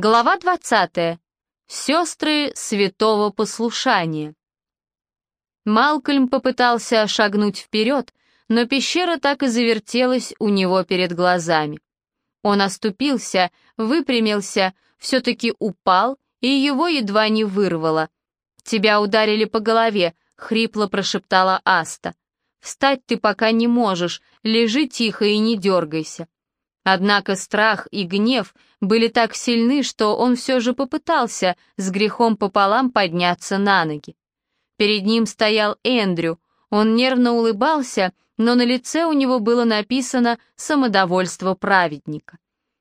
Глава 20. Сестры святого послушания. Малкольм попытался шагнуть вперед, но пещера так и завертелась у него перед глазами. Он оступился, выпрямился, все-таки упал, и его едва не вырвало. «Тебя ударили по голове», — хрипло прошептала Аста. «Встать ты пока не можешь, лежи тихо и не дергайся». Однако страх и гнев были так сильны, что он все же попытался с грехом пополам подняться на ноги. Перед ним стоял Эндрю, он нервно улыбался, но на лице у него было написано «самодовольство праведника».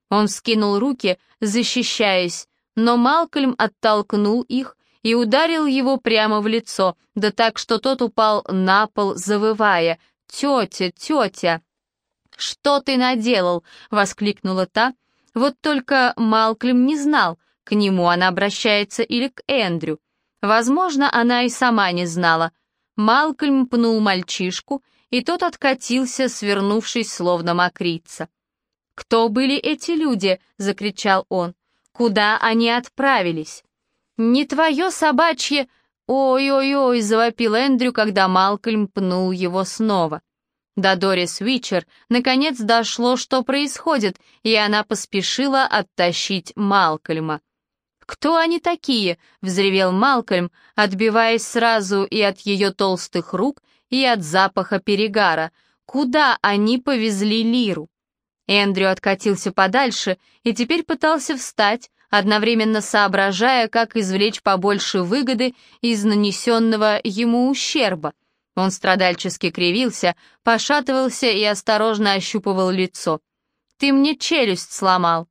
Он вскинул руки, защищаясь, но Малкольм оттолкнул их и ударил его прямо в лицо, да так, что тот упал на пол, завывая «Тетя, тетя!» «Что ты наделал?» — воскликнула та. Вот только Малклим не знал, к нему она обращается или к Эндрю. Возможно, она и сама не знала. Малкольм пнул мальчишку, и тот откатился, свернувшись, словно мокрица. «Кто были эти люди?» — закричал он. «Куда они отправились?» «Не твое собачье...» «Ой-ой-ой!» — завопил Эндрю, когда Малкольм пнул его снова. До Дорис Уичер наконец дошло, что происходит, и она поспешила оттащить Малкольма. «Кто они такие?» — взревел Малкольм, отбиваясь сразу и от ее толстых рук, и от запаха перегара. «Куда они повезли Лиру?» Эндрю откатился подальше и теперь пытался встать, одновременно соображая, как извлечь побольше выгоды из нанесенного ему ущерба — он страдальчески кривился, пошатывался и осторожно ощупывал лицо. «Ты мне челюсть сломал!»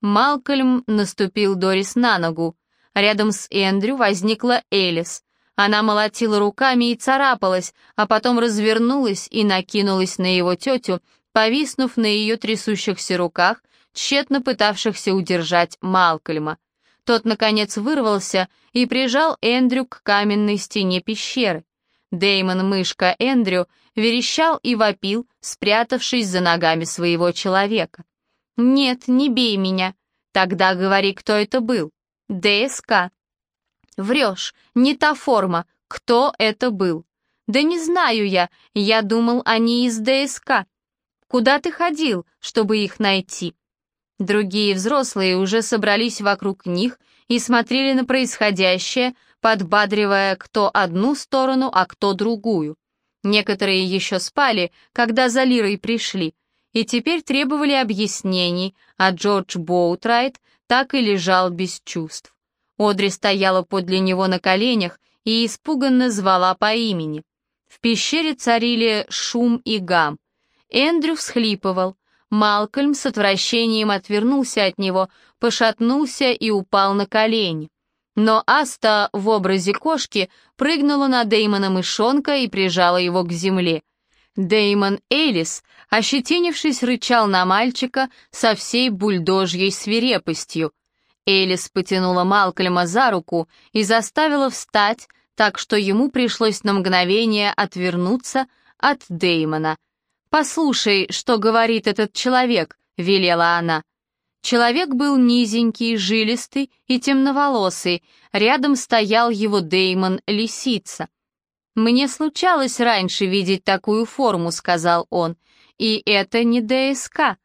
Малкольм наступил Дорис на ногу. Рядом с Эндрю возникла Элис. Она молотила руками и царапалась, а потом развернулась и накинулась на его тетю, повиснув на ее трясущихся руках, тщетно пытавшихся удержать Малкольма. Тот, наконец, вырвался и прижал Эндрю к каменной стене пещеры. Деймон мышка Эндрю верещал и вопил, спрятавшись за ногами своего человека. «Нет, не бей меня. Тогда говори, кто это был. ДСК». «Врешь, не та форма. Кто это был?» «Да не знаю я. Я думал, они из ДСК. Куда ты ходил, чтобы их найти?» Другие взрослые уже собрались вокруг них и смотрели на происходящее, подбадривая кто одну сторону, а кто другую. Некоторые еще спали, когда за Лирой пришли, и теперь требовали объяснений, а Джордж Боутрайт так и лежал без чувств. Одри стояла подле него на коленях и испуганно звала по имени. В пещере царили шум и гам. Эндрю всхлипывал. Малкольм с отвращением отвернулся от него, пошатнулся и упал на колени. Но Аста в образе кошки прыгнула на Деймона мышонка и прижала его к земле. Деймон Элис, ощетинившись, рычал на мальчика со всей бульдожьей свирепостью. Элис потянула Малкольма за руку и заставила встать, так что ему пришлось на мгновение отвернуться от Деймона. «Послушай, что говорит этот человек», — велела она. Человек был низенький, жилистый и темноволосый, рядом стоял его Деймон Лисица. «Мне случалось раньше видеть такую форму», — сказал он, — «и это не ДСК.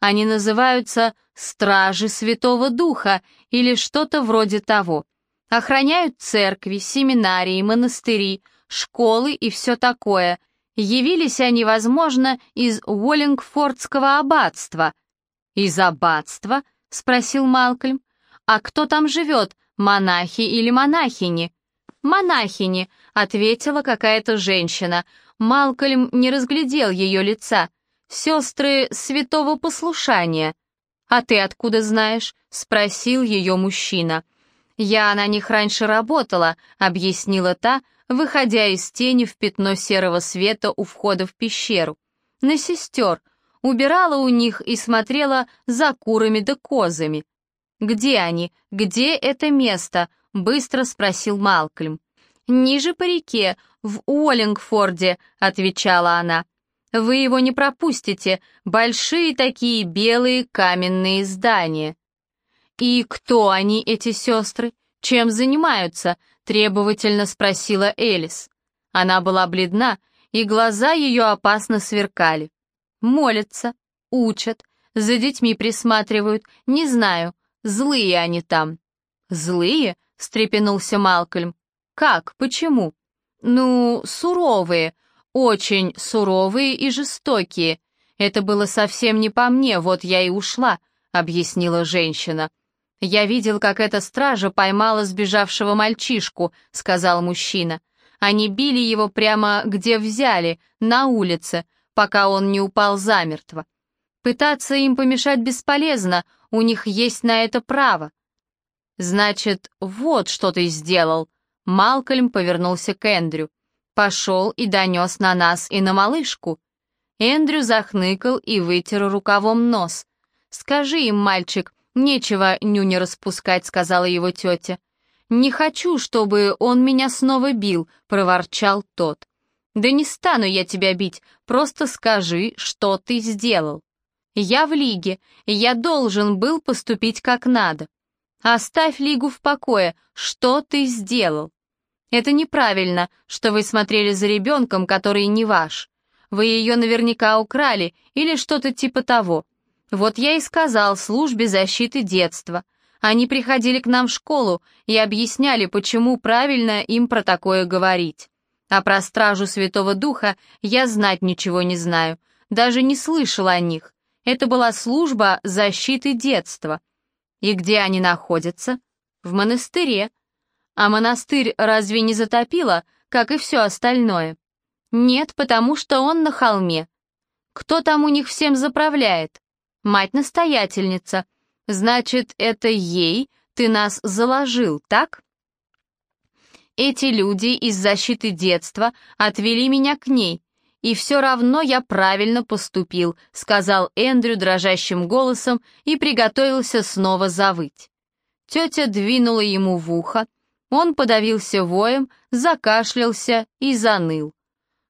Они называются «Стражи Святого Духа» или что-то вроде того. Охраняют церкви, семинарии, монастыри, школы и все такое. Явились они, возможно, из Уоллингфордского аббатства — «Из аббатства?» — спросил Малкольм. «А кто там живет, монахи или монахини?» «Монахини», — ответила какая-то женщина. Малкольм не разглядел ее лица. «Сестры святого послушания». «А ты откуда знаешь?» — спросил ее мужчина. «Я на них раньше работала», — объяснила та, выходя из тени в пятно серого света у входа в пещеру. «На сестер», убирала у них и смотрела за курами да козами. «Где они? Где это место?» — быстро спросил Малкольм. «Ниже по реке, в Уоллингфорде», — отвечала она. «Вы его не пропустите, большие такие белые каменные здания». «И кто они, эти сестры? Чем занимаются?» — требовательно спросила Элис. Она была бледна, и глаза ее опасно сверкали. «Молятся, учат, за детьми присматривают, не знаю, злые они там». «Злые?» — встрепенулся Малкольм. «Как? Почему?» «Ну, суровые, очень суровые и жестокие. Это было совсем не по мне, вот я и ушла», — объяснила женщина. «Я видел, как эта стража поймала сбежавшего мальчишку», — сказал мужчина. «Они били его прямо где взяли, на улице, пока он не упал замертво. Пытаться им помешать бесполезно, у них есть на это право». «Значит, вот что ты сделал», — Малкольм повернулся к Эндрю. «Пошел и донес на нас и на малышку». Эндрю захныкал и вытер рукавом нос. «Скажи им, мальчик, «Нечего нюни распускать», — сказала его тетя. «Не хочу, чтобы он меня снова бил», — проворчал тот. «Да не стану я тебя бить, просто скажи, что ты сделал». «Я в лиге, я должен был поступить как надо». «Оставь лигу в покое, что ты сделал?» «Это неправильно, что вы смотрели за ребенком, который не ваш. Вы ее наверняка украли или что-то типа того. Вот я и сказал службе защиты детства. Они приходили к нам в школу и объясняли, почему правильно им про такое говорить. А про стражу Святого Духа я знать ничего не знаю, даже не слышал о них. Это была служба защиты детства. И где они находятся? В монастыре. А монастырь разве не затопило, как и все остальное? Нет, потому что он на холме. Кто там у них всем заправляет? Мать-настоятельница. Значит, это ей ты нас заложил, так? Эти люди из защиты детства отвели меня к ней, и все равно я правильно поступил», — сказал Эндрю дрожащим голосом и приготовился снова завыть. Тетя двинула ему в ухо, он подавился воем, закашлялся и заныл.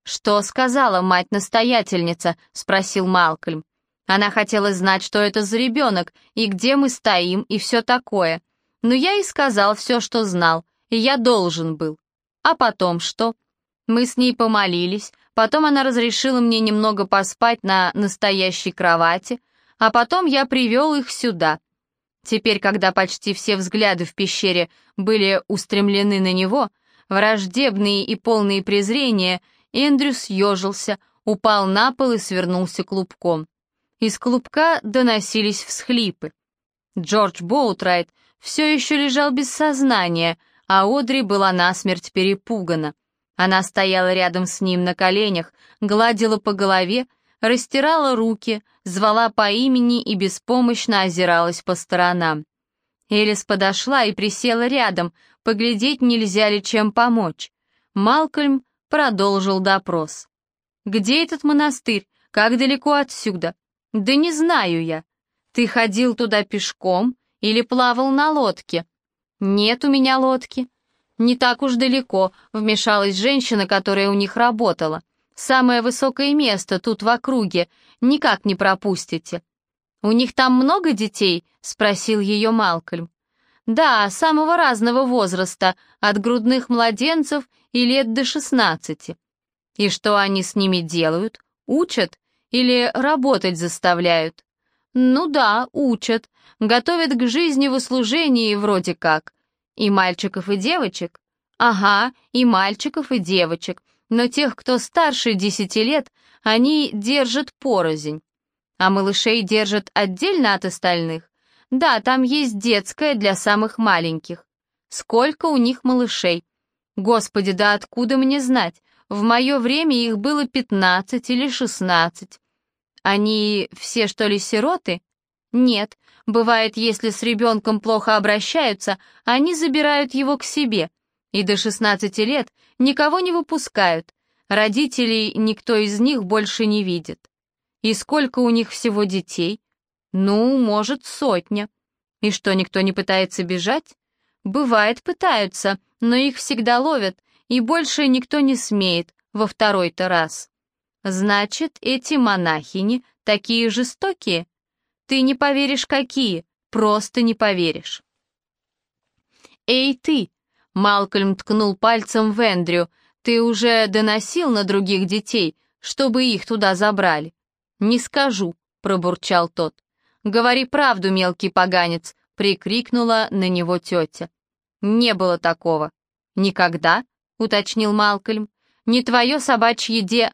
«Что сказала мать-настоятельница?» — спросил Малкольм. Она хотела знать, что это за ребенок, и где мы стоим, и все такое. Но я и сказал все, что знал, я должен был. А потом что? Мы с ней помолились, потом она разрешила мне немного поспать на настоящей кровати, а потом я привел их сюда. Теперь, когда почти все взгляды в пещере были устремлены на него, враждебные и полные презрения, Эндрю съежился, упал на пол и свернулся клубком. Из клубка доносились всхлипы. Джордж Боутрайт все еще лежал без сознания, а Одри была насмерть перепугана. Она стояла рядом с ним на коленях, гладила по голове, растирала руки, звала по имени и беспомощно озиралась по сторонам. Элис подошла и присела рядом, поглядеть, нельзя ли чем помочь. Малкольм продолжил допрос. «Где этот монастырь? Как далеко отсюда? «Да не знаю я. Ты ходил туда пешком или плавал на лодке?» «Нет у меня лодки». «Не так уж далеко», — вмешалась женщина, которая у них работала. «Самое высокое место тут в округе, никак не пропустите». «У них там много детей?» — спросил ее Малкольм. «Да, самого разного возраста, от грудных младенцев и лет до шестнадцати». «И что они с ними делают? Учат? Или работать заставляют? Ну да, учат. Готовят к жизни в услужении вроде как. И мальчиков, и девочек? Ага, и мальчиков, и девочек. Но тех, кто старше десяти лет, они держат порознь. А малышей держат отдельно от остальных? Да, там есть детская для самых маленьких. Сколько у них малышей? Господи, да откуда мне знать? В мое время их было пятнадцать или шестнадцать. Они все, что ли, сироты? Нет. Бывает, если с ребенком плохо обращаются, они забирают его к себе. И до 16 лет никого не выпускают. Родителей никто из них больше не видит. И сколько у них всего детей? Ну, может, сотня. И что, никто не пытается бежать? Бывает, пытаются, но их всегда ловят, и больше никто не смеет во второй-то раз. Значит, эти монахини такие жестокие? Ты не поверишь, какие. просто не поверишь. «Эй, ты!» — Малкольм ткнул пальцем в Эндрю. «Ты уже доносил на других детей, чтобы их туда забрали?» «Не скажу», — пробурчал тот. «Говори правду, мелкий поганец», — прикрикнула на него тетя. «Не было такого». «Никогда?» — уточнил Малкольм. «Не твое собачье де...»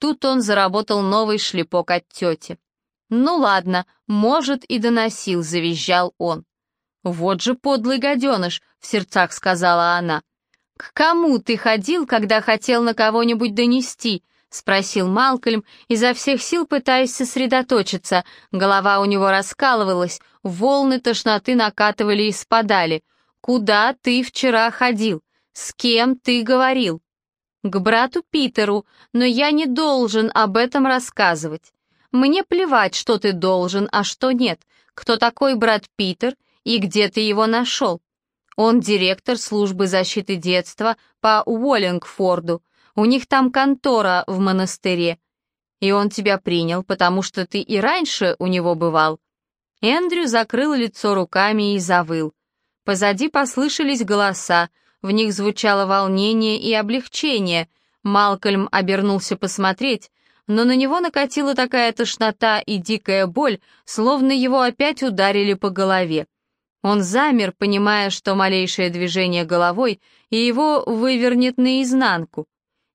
Тут он заработал новый шлепок от тети. «Ну ладно, может, и доносил», — завизжал он. «Вот же подлый гаденыш», — в сердцах сказала она. «К кому ты ходил, когда хотел на кого-нибудь донести?» — спросил Малкольм, изо всех сил пытаясь сосредоточиться. Голова у него раскалывалась, волны тошноты накатывали и спадали. «Куда ты вчера ходил? С кем ты говорил?» «К брату Питеру, но я не должен об этом рассказывать. Мне плевать, что ты должен, а что нет. Кто такой брат Питер и где ты его нашел? Он директор службы защиты детства по Уоллингфорду. У них там контора в монастыре. И он тебя принял, потому что ты и раньше у него бывал. Эндрю закрыл лицо руками и завыл. Позади послышались голоса, в них звучало волнение и облегчение. Малкольм обернулся посмотреть, но на него накатила такая тошнота и дикая боль, словно его опять ударили по голове. Он замер, понимая, что малейшее движение головой и его вывернет наизнанку.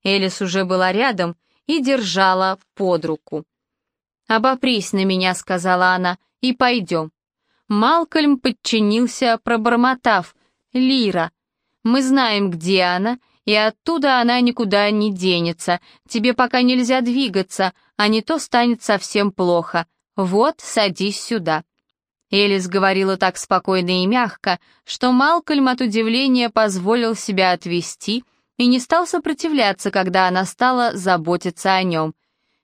Элис уже была рядом и держала под руку. «Обопрись на меня», — сказала она, — «и пойдем». Малкольм подчинился, пробормотав. «Лира, мы знаем, где она, и оттуда она никуда не денется. Тебе пока нельзя двигаться, а не то станет совсем плохо. Вот, садись сюда». Элис говорила так спокойно и мягко, что Малкольм от удивления позволил себя отвести и не стал сопротивляться, когда она стала заботиться о нем.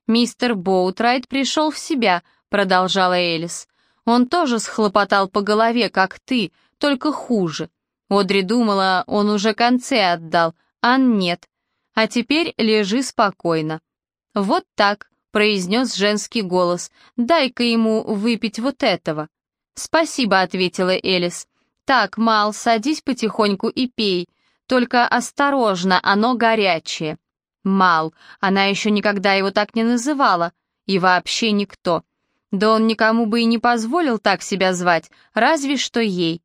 «Мистер Боутрайт пришел в себя», — продолжала Элис. «Он тоже схлопотал по голове, как ты, только хуже. Одри думала, он уже концы отдал, Ан нет. А теперь лежи спокойно. Вот так, произнес женский голос. Дай-ка ему выпить вот этого. Спасибо, ответила Элис. Так, Мал, садись потихоньку и пей. Только осторожно, оно горячее. Мал, она еще никогда его так не называла. И вообще никто. Да он никому бы и не позволил так себя звать, разве что ей.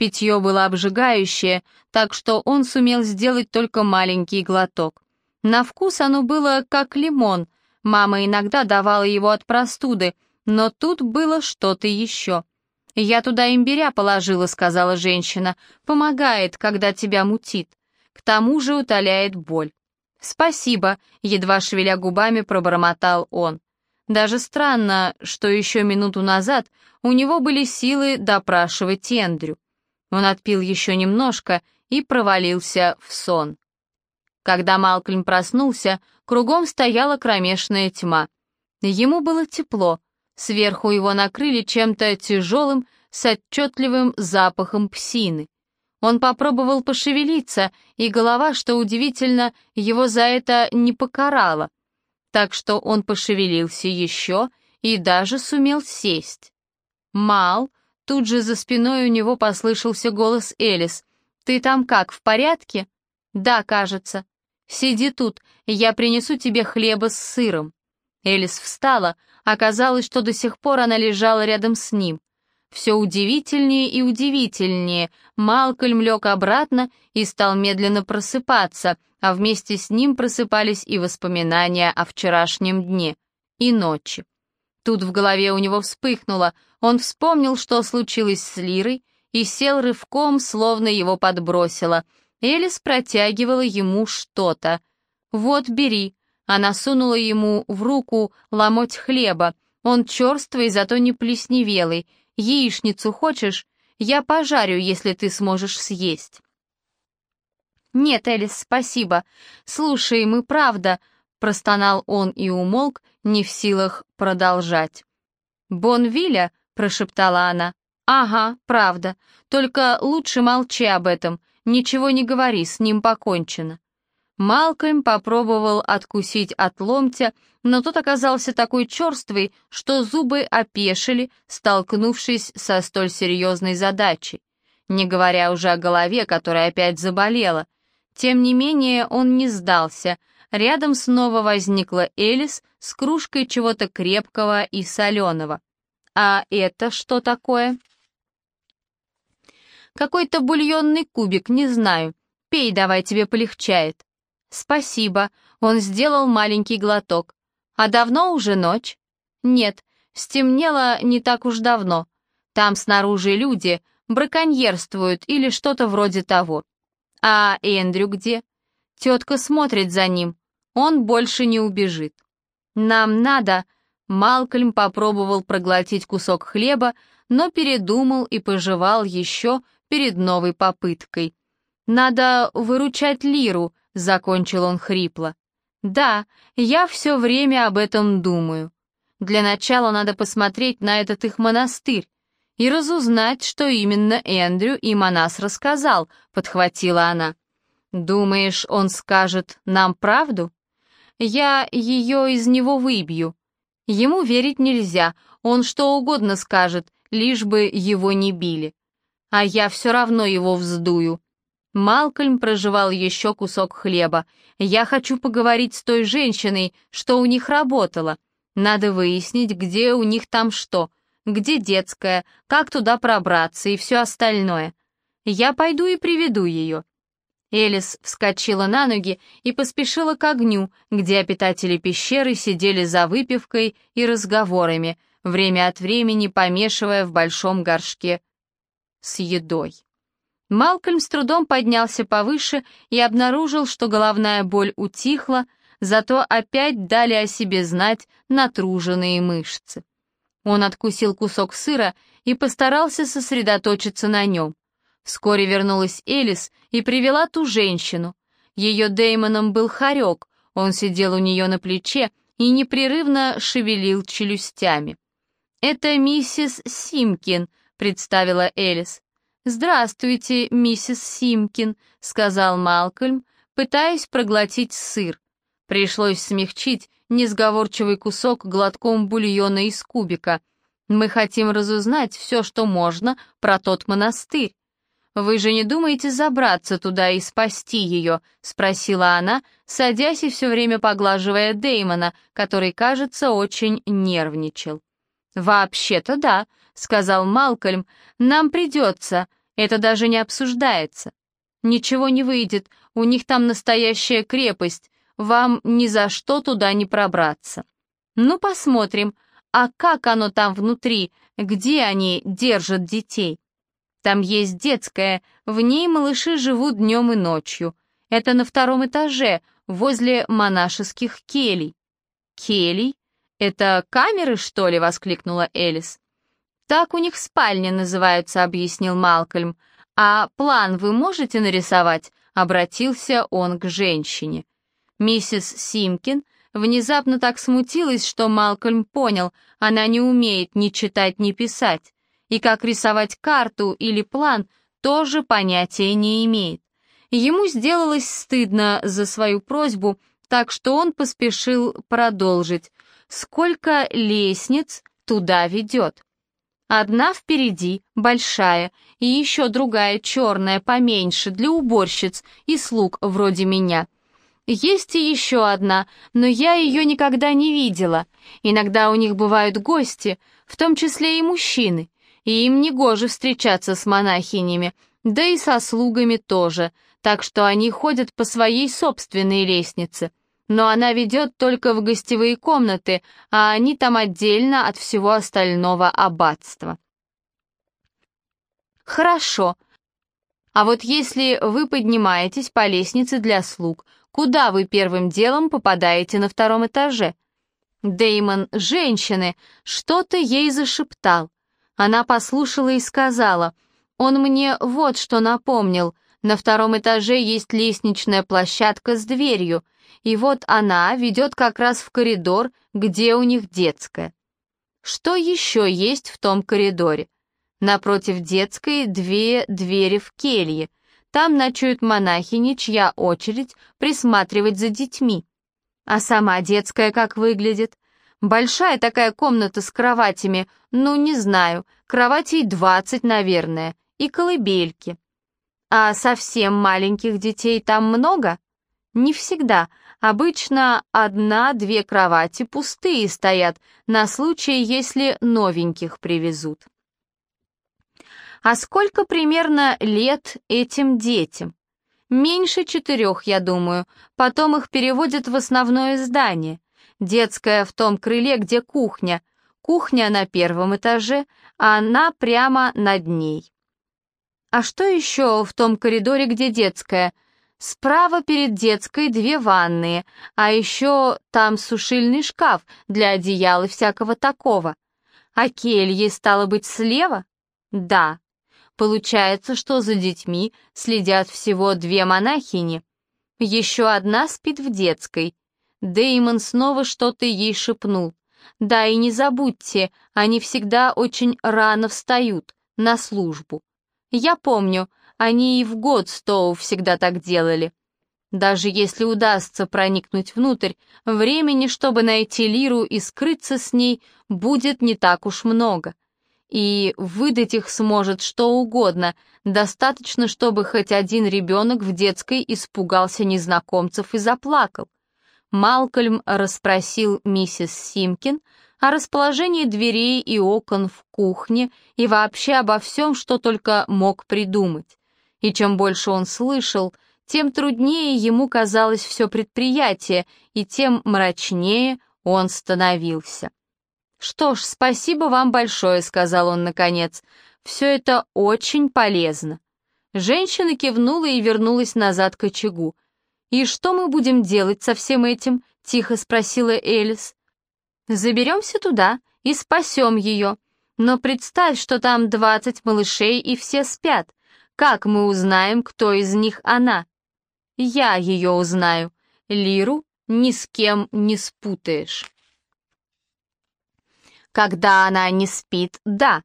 Питье было обжигающее, так что он сумел сделать только маленький глоток. На вкус оно было как лимон. Мама иногда давала его от простуды, но тут было что-то еще. «Я туда имбиря положила», — сказала женщина. «Помогает, когда тебя мутит. К тому же утоляет боль». «Спасибо», — едва шевеля губами пробормотал он. Даже странно, что еще минуту назад у него были силы допрашивать Эндрю. Он отпил еще немножко и провалился в сон. Когда Малкольм проснулся, кругом стояла кромешная тьма. Ему было тепло, сверху его накрыли чем-то тяжелым с отчетливым запахом псины. Он попробовал пошевелиться, и голова, что удивительно, его за это не покарала. Так что он пошевелился еще и даже сумел сесть. Мал, Тут же за спиной у него послышался голос Элис. «Ты там как, в порядке?» «Да, кажется». «Сиди тут, я принесу тебе хлеба с сыром». Элис встала, оказалось, что до сих пор она лежала рядом с ним. Все удивительнее и удивительнее. Малкольм лег обратно и стал медленно просыпаться, а вместе с ним просыпались и воспоминания о вчерашнем дне и ночи. Тут в голове у него вспыхнуло, он вспомнил, что случилось с Лирой, и сел рывком, словно его подбросило. Элис протягивала ему что-то. «Вот, бери». Она сунула ему в руку ломоть хлеба. Он черствый, зато не плесневелый. Яичницу хочешь? Я пожарю, если ты сможешь съесть. «Нет, Элис, спасибо. Слушай, мы правда...» Простонал он и умолк, не в силах продолжать. «Бонвилля?» — прошептала она. «Ага, правда. Только лучше молчи об этом. Ничего не говори, с ним покончено». Малкольм попробовал откусить от ломтя, но тот оказался такой черствый, что зубы опешили, столкнувшись со столь серьезной задачей. Не говоря уже о голове, которая опять заболела. Тем не менее он не сдался. Рядом снова возникла Элис с кружкой чего-то крепкого и соленого. «А это что такое?» «Какой-то бульонный кубик, не знаю. Пей, давай, тебе полегчает». «Спасибо», — он сделал маленький глоток. «А давно уже ночь?» «Нет, стемнело не так уж давно. Там снаружи люди браконьерствуют или что-то вроде того. А Эндрю где? Тетка смотрит за ним. Он больше не убежит. Нам надо...» Малкольм попробовал проглотить кусок хлеба, но передумал и пожевал еще перед новой попыткой. «Надо выручать Лиру», — закончил он хрипло. «Да, я все время об этом думаю. Для начала надо посмотреть на этот их монастырь и разузнать, что именно Эндрю им о рассказал», — подхватила она. «Думаешь, он скажет нам правду? Я ее из него выбью. Ему верить нельзя, он что угодно скажет, лишь бы его не били. А я все равно его вздую. Малкольм прожевал еще кусок хлеба. «Я хочу поговорить с той женщиной, что у них работала. Надо выяснить, где у них там что, где детская, как туда пробраться и все остальное. Я пойду и приведу ее». Элис вскочила на ноги и поспешила к огню, где обитатели пещеры сидели за выпивкой и разговорами, время от времени помешивая в большом горшке с едой. Малкольм с трудом поднялся повыше и обнаружил, что головная боль утихла, зато опять дали о себе знать натруженные мышцы. Он откусил кусок сыра и постарался сосредоточиться на нем. Вскоре вернулась Элис и привела ту женщину. Ее Деймоном был хорек, он сидел у нее на плече и непрерывно шевелил челюстями. «Это миссис Симкин», — представила Элис. «Здравствуйте, миссис Симкин», — сказал Малкольм, пытаясь проглотить сыр. Пришлось смягчить несговорчивый кусок глотком бульона из кубика. «Мы хотим разузнать все, что можно про тот монастырь». «Вы же не думаете забраться туда и спасти ее?» — спросила она, садясь и все время поглаживая Деймона, который, кажется, очень нервничал. «Вообще-то да», — сказал Малкольм, — «нам придется, это даже не обсуждается. Ничего не выйдет, у них там настоящая крепость, вам ни за что туда не пробраться. Ну, посмотрим, а как оно там внутри, где они держат детей? Там есть детская, в ней малыши живут днем и ночью. Это на втором этаже, возле монашеских келей. Келей? Это камеры, что ли?» — воскликнула Элис. «Так у них спальни называются», — объяснил Малкольм. «А план вы можете нарисовать?» — обратился он к женщине. Миссис Симкин внезапно так смутилась, что Малкольм понял, она не умеет ни читать, ни писать, и как рисовать карту или план тоже понятия не имеет. Ему сделалось стыдно за свою просьбу, так что он поспешил продолжить. Сколько лестниц туда ведет? Одна впереди, большая, и еще другая черная, поменьше, для уборщиц и слуг вроде меня. Есть и еще одна, но я ее никогда не видела. Иногда у них бывают гости, в том числе и мужчины, и им не гоже встречаться с монахинями, да и со слугами тоже, так что они ходят по своей собственной лестнице но она ведет только в гостевые комнаты, а они там отдельно от всего остального аббатства. Хорошо. А вот если вы поднимаетесь по лестнице для слуг, куда вы первым делом попадаете на втором этаже? Деймон, женщины, что-то ей зашептал. Она послушала и сказала, «Он мне вот что напомнил. На втором этаже есть лестничная площадка с дверью и вот она ведет как раз в коридор, где у них детская. Что еще есть в том коридоре? Напротив детской две двери в келье. Там ночуют монахини, чья очередь присматривать за детьми. А сама детская как выглядит? Большая такая комната с кроватями, ну, не знаю, кроватей двадцать, наверное, и колыбельки. А совсем маленьких детей там много? Не всегда. Обычно одна-две кровати пустые стоят на случай, если новеньких привезут. А сколько примерно лет этим детям? Меньше четырех, я думаю. Потом их переводят в основное здание. Детская в том крыле, где кухня. Кухня на первом этаже, а она прямо над ней. А что еще в том коридоре, где детская? Справа перед детской две ванные, а еще там сушильный шкаф для одеял и всякого такого. А кельи, стало быть, слева? Да. Получается, что за детьми следят всего две монахини. Еще одна спит в детской. Деймон снова что-то ей шепнул. Да, и не забудьте, они всегда очень рано встают, на службу. Я помню, они и в год Стоу всегда так делали. Даже если удастся проникнуть внутрь, времени, чтобы найти Лиру и скрыться с ней, будет не так уж много. И выдать их сможет что угодно, достаточно, чтобы хоть один ребенок в детской испугался незнакомцев и заплакал. Малкольм расспросил миссис Симкин о расположении дверей и окон в кухне и вообще обо всем, что только мог придумать. И чем больше он слышал, тем труднее ему казалось все предприятие, и тем мрачнее он становился. «Что ж, спасибо вам большое», — сказал он наконец. «Все это очень полезно». Женщина кивнула и вернулась назад к очагу. «И что мы будем делать со всем этим?» — тихо спросила Элис. Заберемся туда и спасем ее. Но представь, что там двадцать малышей и все спят. Как мы узнаем, кто из них она? Я ее узнаю. Лиру ни с кем не спутаешь. Когда она не спит, да.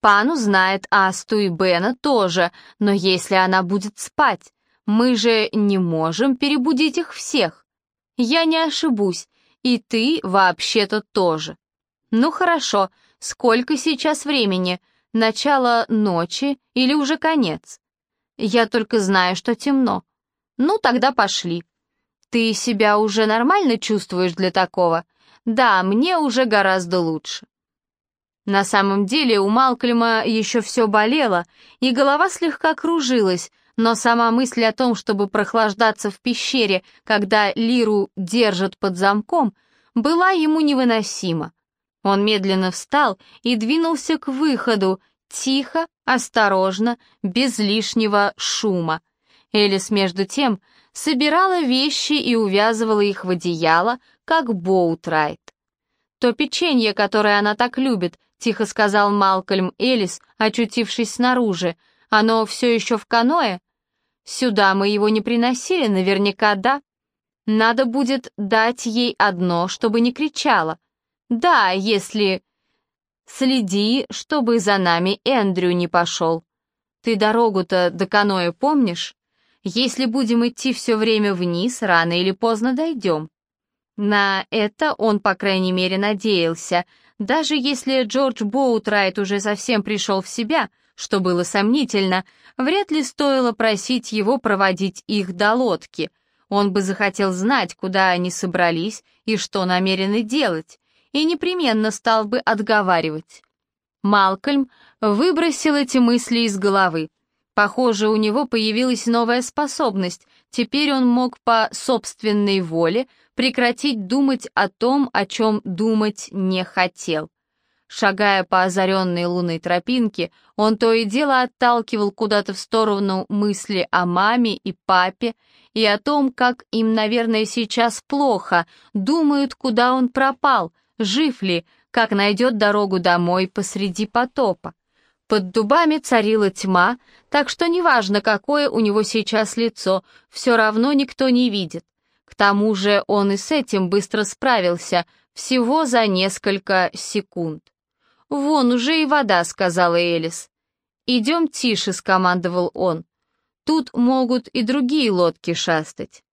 Пан узнает Асту и Бена тоже, но если она будет спать, мы же не можем перебудить их всех. Я не ошибусь, и ты вообще-то тоже. Ну хорошо, сколько сейчас времени? Начало ночи или уже конец? Я только знаю, что темно. Ну, тогда пошли. Ты себя уже нормально чувствуешь для такого? Да, мне уже гораздо лучше. На самом деле у Малкольма еще все болело, и голова слегка кружилась, но сама мысль о том, чтобы прохлаждаться в пещере, когда Лиру держат под замком, была ему невыносима. Он медленно встал и двинулся к выходу, тихо, осторожно, без лишнего шума. Элис, между тем, собирала вещи и увязывала их в одеяло, как Боутрайт. «То печенье, которое она так любит», — тихо сказал Малкольм Элис, очутившись снаружи, — оно все еще в каное? Сюда мы его не приносили, наверняка да. Надо будет дать ей одно, чтобы не кричала. Да, если... Следи, чтобы за нами Эндрю не пошел. Ты дорогу-то до каноэ помнишь? Если будем идти все время вниз, рано или поздно дойдем. На это он, по крайней мере, надеялся. Даже если Джордж Боутрайт уже совсем пришел в себя — что было сомнительно, вряд ли стоило просить его проводить их до лодки. Он бы захотел знать, куда они собрались и что намерены делать, и непременно стал бы отговаривать. Малкольм выбросил эти мысли из головы. Похоже, у него появилась новая способность. Теперь он мог по собственной воле прекратить думать о том, о чем думать не хотел. Шагая по озаренной лунной тропинке, он то и дело отталкивал куда-то в сторону мысли о маме и папе и о том, как им, наверное, сейчас плохо, думают, куда он пропал, жив ли, как найдет дорогу домой посреди потопа. Под дубами царила тьма, так что неважно, какое у него сейчас лицо, все равно никто не видит. К тому же он и с этим быстро справился, всего за несколько секунд. «Вон уже и вода», — сказала Элис. «Идем тише», — скомандовал он. Тут могут и другие лодки шастать.